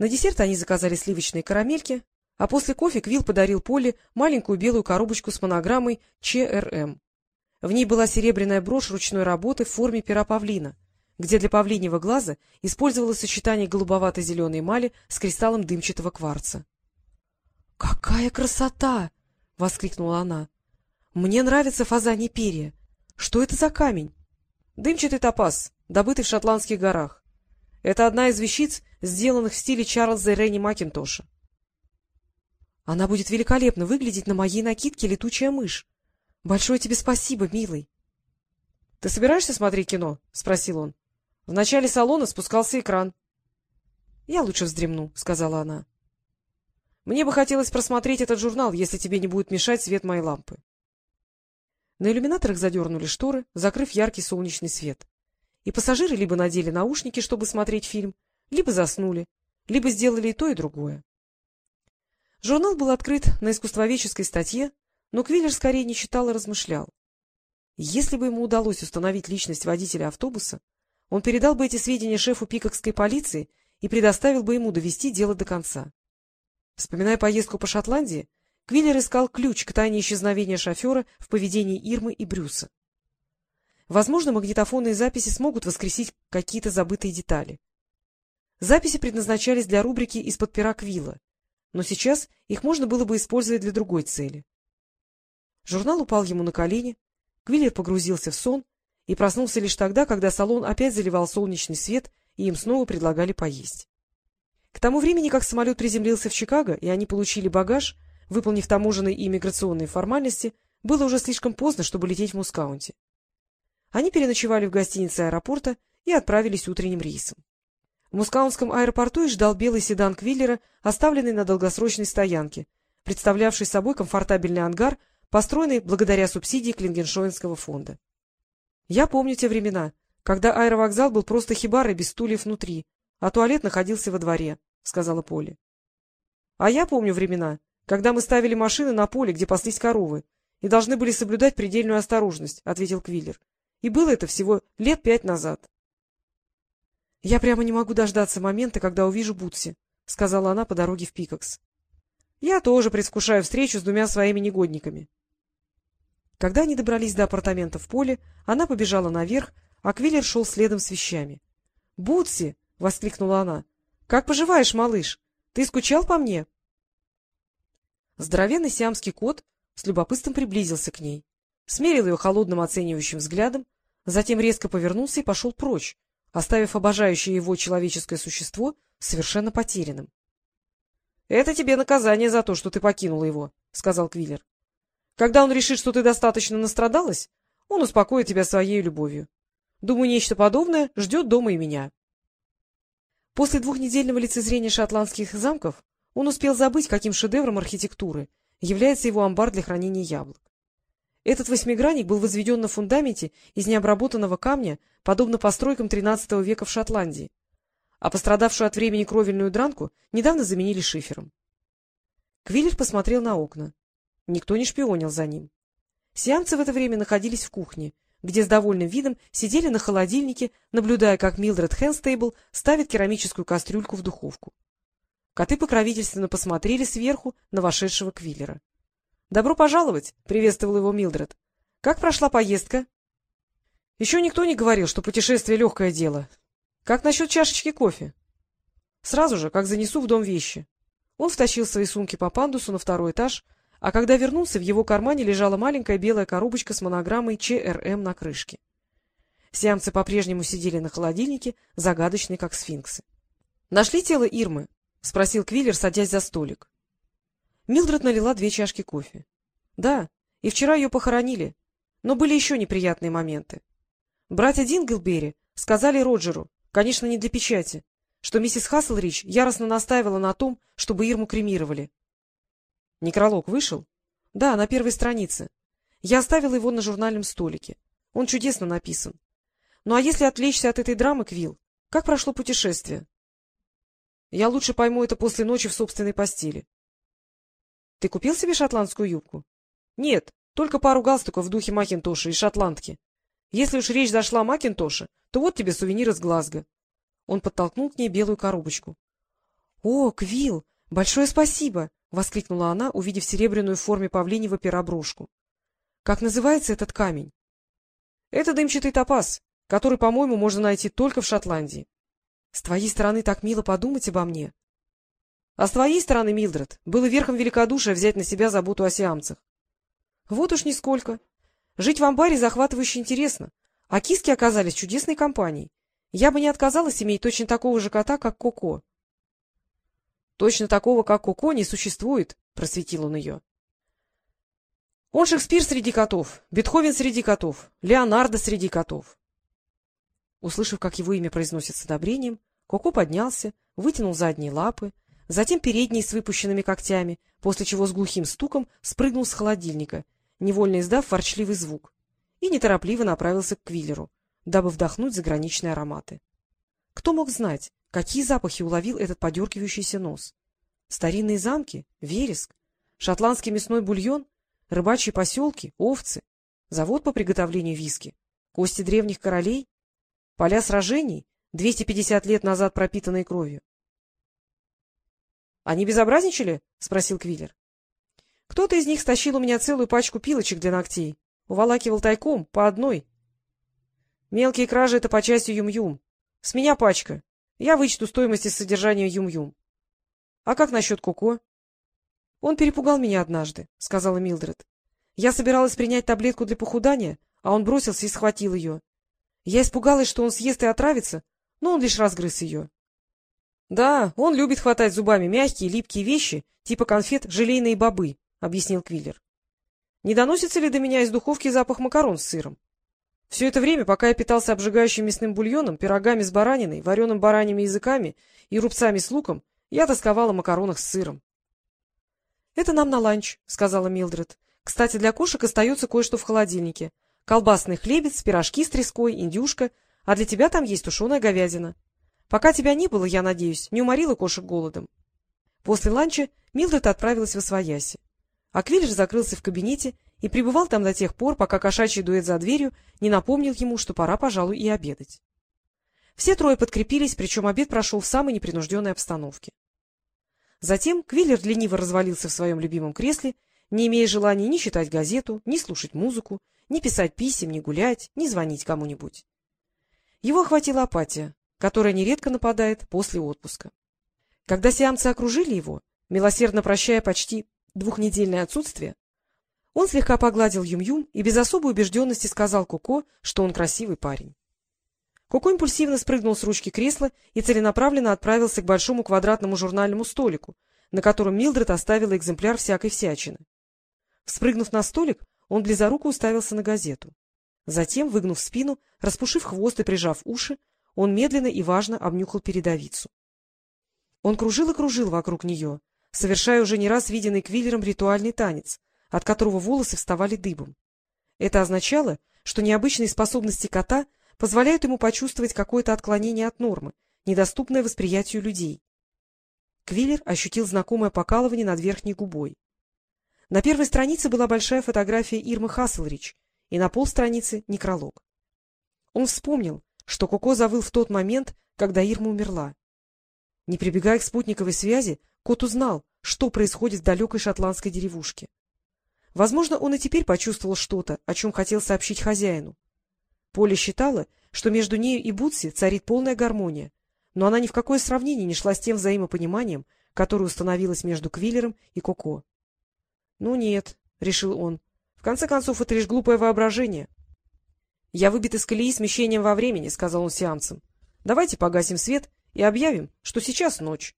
На десерт они заказали сливочные карамельки, а после кофе Квилл подарил Поле маленькую белую коробочку с монограммой ЧРМ. В ней была серебряная брошь ручной работы в форме пера павлина, где для павлиньего глаза использовалось сочетание голубовато-зеленой эмали с кристаллом дымчатого кварца. — Какая красота! — воскликнула она. — Мне нравятся фазаньи перья. Что это за камень? — Дымчатый топаз, добытый в шотландских горах. Это одна из вещиц, сделанных в стиле Чарльза Ренни Макинтоша. — Она будет великолепно выглядеть на моей накидке «Летучая мышь». Большое тебе спасибо, милый. — Ты собираешься смотреть кино? — спросил он. В начале салона спускался экран. — Я лучше вздремну, — сказала она. — Мне бы хотелось просмотреть этот журнал, если тебе не будет мешать свет моей лампы. На иллюминаторах задернули шторы, закрыв яркий солнечный свет. И пассажиры либо надели наушники, чтобы смотреть фильм, либо заснули, либо сделали и то, и другое. Журнал был открыт на искусствоведческой статье, но Квиллер скорее не читал и размышлял. Если бы ему удалось установить личность водителя автобуса, он передал бы эти сведения шефу пикокской полиции и предоставил бы ему довести дело до конца. Вспоминая поездку по Шотландии, Квиллер искал ключ к тайне исчезновения шофера в поведении Ирмы и Брюса. Возможно, магнитофонные записи смогут воскресить какие-то забытые детали. Записи предназначались для рубрики «Из-под пера Квилла», но сейчас их можно было бы использовать для другой цели. Журнал упал ему на колени, Квиллер погрузился в сон и проснулся лишь тогда, когда салон опять заливал солнечный свет, и им снова предлагали поесть. К тому времени, как самолет приземлился в Чикаго, и они получили багаж, выполнив таможенные и иммиграционные формальности, было уже слишком поздно, чтобы лететь в Мускаунте. Они переночевали в гостинице аэропорта и отправились утренним рейсом. В Мускаунском аэропорту их ждал белый седан Квиллера, оставленный на долгосрочной стоянке, представлявший собой комфортабельный ангар построенный благодаря субсидии Клингеншоинского фонда. Я помню те времена, когда аэровокзал был просто хибарой без стульев внутри, а туалет находился во дворе, — сказала Поля. — А я помню времена, когда мы ставили машины на поле, где паслись коровы, и должны были соблюдать предельную осторожность, — ответил Квиллер. — И было это всего лет пять назад. — Я прямо не могу дождаться момента, когда увижу Бутси, — сказала она по дороге в Пикакс. — Я тоже предвкушаю встречу с двумя своими негодниками. Когда они добрались до апартамента в поле, она побежала наверх, а Квиллер шел следом с вещами. — Бутси! — воскликнула она. — Как поживаешь, малыш? Ты скучал по мне? Здоровенный сиамский кот с любопытством приблизился к ней, смерил ее холодным оценивающим взглядом, затем резко повернулся и пошел прочь, оставив обожающее его человеческое существо совершенно потерянным. — Это тебе наказание за то, что ты покинула его, — сказал Квиллер. Когда он решит, что ты достаточно настрадалась, он успокоит тебя своей любовью. Думаю, нечто подобное ждет дома и меня. После двухнедельного лицезрения шотландских замков он успел забыть, каким шедевром архитектуры является его амбар для хранения яблок. Этот восьмигранник был возведен на фундаменте из необработанного камня, подобно постройкам XIII века в Шотландии, а пострадавшую от времени кровельную дранку недавно заменили шифером. Квиллер посмотрел на окна. Никто не шпионил за ним. Сиамцы в это время находились в кухне, где с довольным видом сидели на холодильнике, наблюдая, как Милдред Хэнстейбл ставит керамическую кастрюльку в духовку. Коты покровительственно посмотрели сверху на вошедшего Квиллера. — Добро пожаловать! — приветствовал его Милдред. — Как прошла поездка? — Еще никто не говорил, что путешествие — легкое дело. Как насчет чашечки кофе? — Сразу же, как занесу в дом вещи. Он втащил свои сумки по пандусу на второй этаж, а когда вернулся, в его кармане лежала маленькая белая коробочка с монограммой ЧРМ на крышке. Сиамцы по-прежнему сидели на холодильнике, загадочные, как сфинксы. — Нашли тело Ирмы? — спросил Квиллер, садясь за столик. Милдред налила две чашки кофе. — Да, и вчера ее похоронили, но были еще неприятные моменты. Братья Динглбери сказали Роджеру, конечно, не для печати, что миссис Хасселрич яростно настаивала на том, чтобы Ирму кремировали. Некролог вышел? Да, на первой странице. Я оставила его на журнальном столике. Он чудесно написан. Ну а если отвлечься от этой драмы, Квилл, как прошло путешествие? Я лучше пойму это после ночи в собственной постели. Ты купил себе шотландскую юбку? Нет, только пару галстуков в духе Макинтоша и шотландки. Если уж речь зашла о Макинтоше, то вот тебе сувенир из Глазго. Он подтолкнул к ней белую коробочку. — О, Квилл, большое спасибо! — воскликнула она, увидев серебряную в форме павлиньего пера брошку. — Как называется этот камень? — Это дымчатый топаз, который, по-моему, можно найти только в Шотландии. — С твоей стороны так мило подумать обо мне. — А с твоей стороны, Милдред, было верхом великодушия взять на себя заботу о сиамцах. — Вот уж нисколько. Жить в амбаре захватывающе интересно, а киски оказались чудесной компанией. Я бы не отказалась иметь точно такого же кота, как Коко. Точно такого, как Коко, не существует, — просветил он ее. Он Шекспир среди котов, Бетховен среди котов, Леонардо среди котов. Услышав, как его имя произносят с одобрением, Коко поднялся, вытянул задние лапы, затем передние с выпущенными когтями, после чего с глухим стуком спрыгнул с холодильника, невольно издав ворчливый звук, и неторопливо направился к Квиллеру, дабы вдохнуть заграничные ароматы. Кто мог знать, Какие запахи уловил этот подергивающийся нос? Старинные замки, вереск, шотландский мясной бульон, рыбачьи поселки, овцы, завод по приготовлению виски, кости древних королей, поля сражений, 250 лет назад пропитанные кровью. — Они безобразничали? — спросил Квиллер. — Кто-то из них стащил у меня целую пачку пилочек для ногтей, уволакивал тайком, по одной. Мелкие кражи — это по части юм-юм. С меня пачка, я вычту стоимость из содержания Юм-Юм. — А как насчет Коко? — Он перепугал меня однажды, — сказала Милдред. Я собиралась принять таблетку для похудания, а он бросился и схватил ее. Я испугалась, что он съест и отравится, но он лишь разгрыз ее. — Да, он любит хватать зубами мягкие, липкие вещи, типа конфет «желейные бобы», — объяснил Квиллер. — Не доносится ли до меня из духовки запах макарон с сыром? Все это время, пока я питался обжигающим мясным бульоном, пирогами с бараниной, вареным бараньими языками и рубцами с луком, я тосковала о макаронах с сыром. — Это нам на ланч, — сказала Милдред. — Кстати, для кошек остается кое-что в холодильнике. Колбасный хлебец, пирожки с треской, индюшка, а для тебя там есть тушеная говядина. Пока тебя не было, я надеюсь, не уморила кошек голодом. После ланча Милдред отправилась в Освояси. А Квиллер закрылся в кабинете и пребывал там до тех пор, пока кошачий дуэт за дверью не напомнил ему, что пора, пожалуй, и обедать. Все трое подкрепились, причем обед прошел в самой непринужденной обстановке. Затем Квиллер лениво развалился в своем любимом кресле, не имея желания ни читать газету, ни слушать музыку, ни писать писем, ни гулять, ни звонить кому-нибудь. Его охватила апатия, которая нередко нападает после отпуска. Когда сиамцы окружили его, милосердно прощая почти двухнедельное отсутствие, он слегка погладил Юм-Юм и без особой убежденности сказал Коко, что он красивый парень. Коко импульсивно спрыгнул с ручки кресла и целенаправленно отправился к большому квадратному журнальному столику, на котором Милдред оставила экземпляр всякой всячины. Вспрыгнув на столик, он близоруко уставился на газету. Затем, выгнув спину, распушив хвост и прижав уши, он медленно и важно обнюхал передовицу. Он кружил и кружил вокруг нее, совершая уже не раз виденный Квиллером ритуальный танец, от которого волосы вставали дыбом. Это означало, что необычные способности кота позволяют ему почувствовать какое-то отклонение от нормы, недоступное восприятию людей. Квиллер ощутил знакомое покалывание над верхней губой. На первой странице была большая фотография Ирмы Хасселрич, и на полстраницы — некролог. Он вспомнил, что Коко завыл в тот момент, когда Ирма умерла. Не прибегая к спутниковой связи, кот узнал, что происходит в далекой шотландской деревушке. Возможно, он и теперь почувствовал что-то, о чем хотел сообщить хозяину. Поля считала, что между нею и Бутси царит полная гармония, но она ни в какое сравнение не шла с тем взаимопониманием, которое установилось между Квиллером и Коко. — Ну нет, — решил он, — в конце концов, это лишь глупое воображение. — Я выбит из колеи смещением во времени, — сказал он сиамцам. — Давайте погасим свет и объявим, что сейчас ночь.